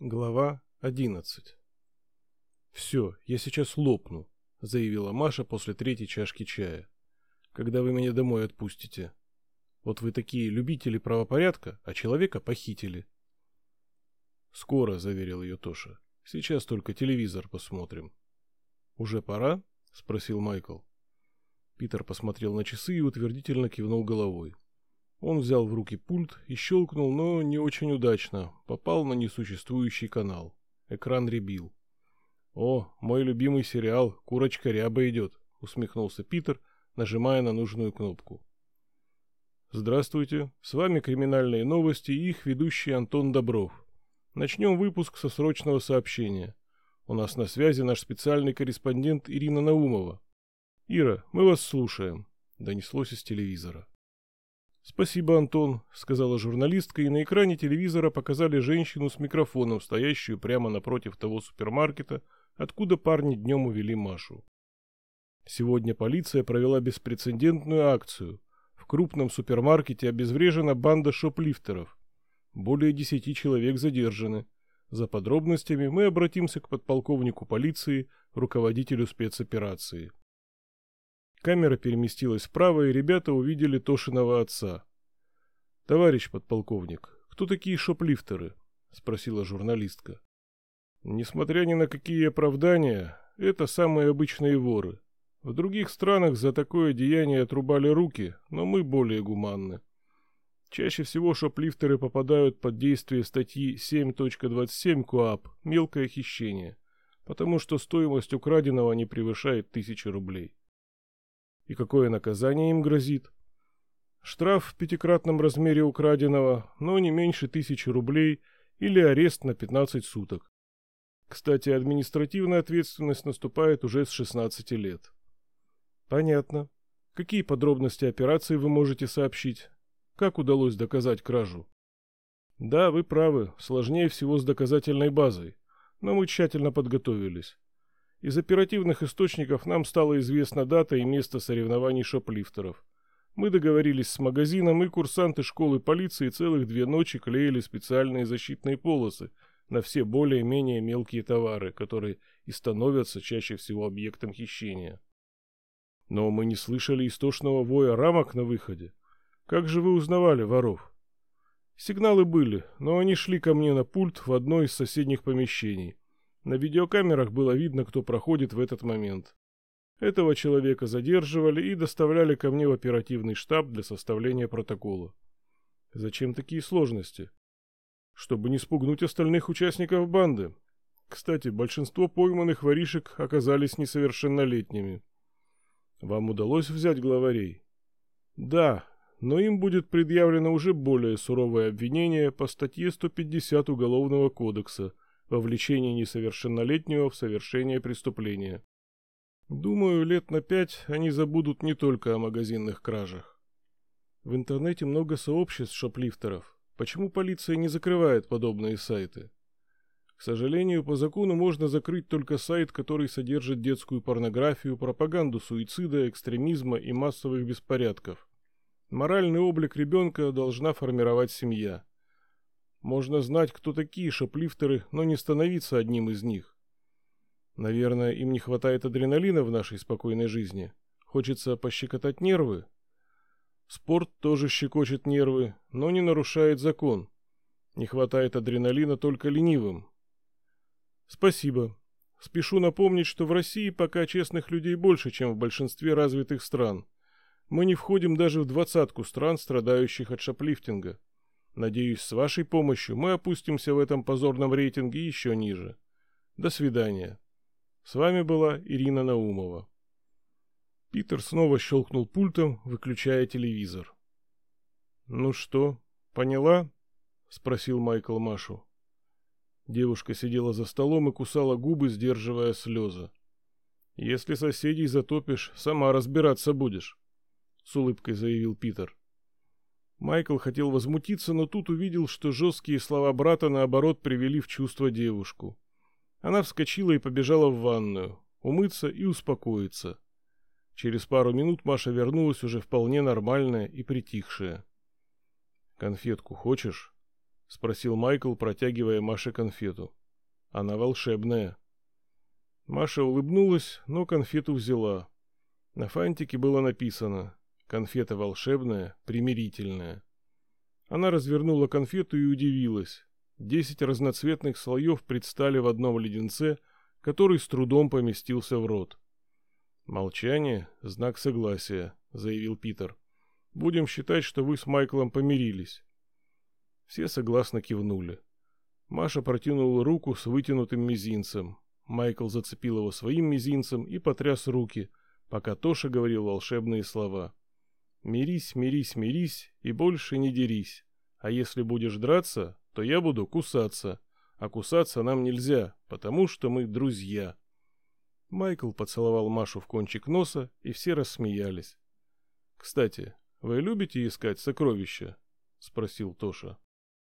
Глава 11 «Все, я сейчас лопну», — заявила Маша после третьей чашки чая. «Когда вы меня домой отпустите? Вот вы такие любители правопорядка, а человека похитили». «Скоро», — заверил ее Тоша. «Сейчас только телевизор посмотрим». «Уже пора?» — спросил Майкл. Питер посмотрел на часы и утвердительно кивнул головой. Он взял в руки пульт и щелкнул, но не очень удачно. Попал на несуществующий канал. Экран ребил. «О, мой любимый сериал «Курочка ряба» идет», — усмехнулся Питер, нажимая на нужную кнопку. Здравствуйте, с вами «Криминальные новости» и их ведущий Антон Добров. Начнем выпуск со срочного сообщения. У нас на связи наш специальный корреспондент Ирина Наумова. «Ира, мы вас слушаем», — донеслось из телевизора. «Спасибо, Антон», — сказала журналистка, и на экране телевизора показали женщину с микрофоном, стоящую прямо напротив того супермаркета, откуда парни днем увели Машу. Сегодня полиция провела беспрецедентную акцию. В крупном супермаркете обезврежена банда шоплифтеров. Более десяти человек задержаны. За подробностями мы обратимся к подполковнику полиции, руководителю спецоперации. Камера переместилась вправо, и ребята увидели Тошиного отца. «Товарищ подполковник, кто такие шоплифтеры?» — спросила журналистка. «Несмотря ни на какие оправдания, это самые обычные воры. В других странах за такое деяние отрубали руки, но мы более гуманны. Чаще всего шоплифтеры попадают под действие статьи 7.27 КОАП «Мелкое хищение», потому что стоимость украденного не превышает тысячи рублей. И какое наказание им грозит? Штраф в пятикратном размере украденного, но не меньше тысячи рублей или арест на 15 суток. Кстати, административная ответственность наступает уже с 16 лет. Понятно. Какие подробности операции вы можете сообщить? Как удалось доказать кражу? Да, вы правы, сложнее всего с доказательной базой, но мы тщательно подготовились. Из оперативных источников нам стала известна дата и место соревнований шоплифтеров. Мы договорились с магазином, и курсанты школы полиции целых две ночи клеили специальные защитные полосы на все более-менее мелкие товары, которые и становятся чаще всего объектом хищения. Но мы не слышали истошного воя рамок на выходе. Как же вы узнавали воров? Сигналы были, но они шли ко мне на пульт в одно из соседних помещений. На видеокамерах было видно, кто проходит в этот момент. Этого человека задерживали и доставляли ко мне в оперативный штаб для составления протокола. Зачем такие сложности? Чтобы не спугнуть остальных участников банды. Кстати, большинство пойманных воришек оказались несовершеннолетними. Вам удалось взять главарей? Да, но им будет предъявлено уже более суровое обвинение по статье 150 Уголовного кодекса – вовлечение несовершеннолетнего в совершение преступления. Думаю, лет на пять они забудут не только о магазинных кражах. В интернете много сообществ шоплифтеров. Почему полиция не закрывает подобные сайты? К сожалению, по закону можно закрыть только сайт, который содержит детскую порнографию, пропаганду суицида, экстремизма и массовых беспорядков. Моральный облик ребенка должна формировать семья. Можно знать, кто такие шоплифтеры, но не становиться одним из них. Наверное, им не хватает адреналина в нашей спокойной жизни. Хочется пощекотать нервы. Спорт тоже щекочет нервы, но не нарушает закон. Не хватает адреналина только ленивым. Спасибо. Спешу напомнить, что в России пока честных людей больше, чем в большинстве развитых стран. Мы не входим даже в двадцатку стран, страдающих от шоплифтинга. Надеюсь, с вашей помощью мы опустимся в этом позорном рейтинге еще ниже. До свидания. С вами была Ирина Наумова. Питер снова щелкнул пультом, выключая телевизор. «Ну что, поняла?» — спросил Майкл Машу. Девушка сидела за столом и кусала губы, сдерживая слезы. «Если соседей затопишь, сама разбираться будешь», — с улыбкой заявил Питер. Майкл хотел возмутиться, но тут увидел, что жесткие слова брата наоборот привели в чувство девушку. Она вскочила и побежала в ванную, умыться и успокоиться. Через пару минут Маша вернулась уже вполне нормальная и притихшая. «Конфетку хочешь?» — спросил Майкл, протягивая Маше конфету. Она волшебная. Маша улыбнулась, но конфету взяла. На фантике было написано «Конфета волшебная, примирительная». Она развернула конфету и удивилась. Десять разноцветных слоев предстали в одном леденце, который с трудом поместился в рот. «Молчание — знак согласия», — заявил Питер. «Будем считать, что вы с Майклом помирились». Все согласно кивнули. Маша протянула руку с вытянутым мизинцем. Майкл зацепил его своим мизинцем и потряс руки, пока Тоша говорил волшебные слова. «Мирись, мирись, мирись и больше не дерись. А если будешь драться, то я буду кусаться. А кусаться нам нельзя, потому что мы друзья». Майкл поцеловал Машу в кончик носа, и все рассмеялись. «Кстати, вы любите искать сокровища?» — спросил Тоша.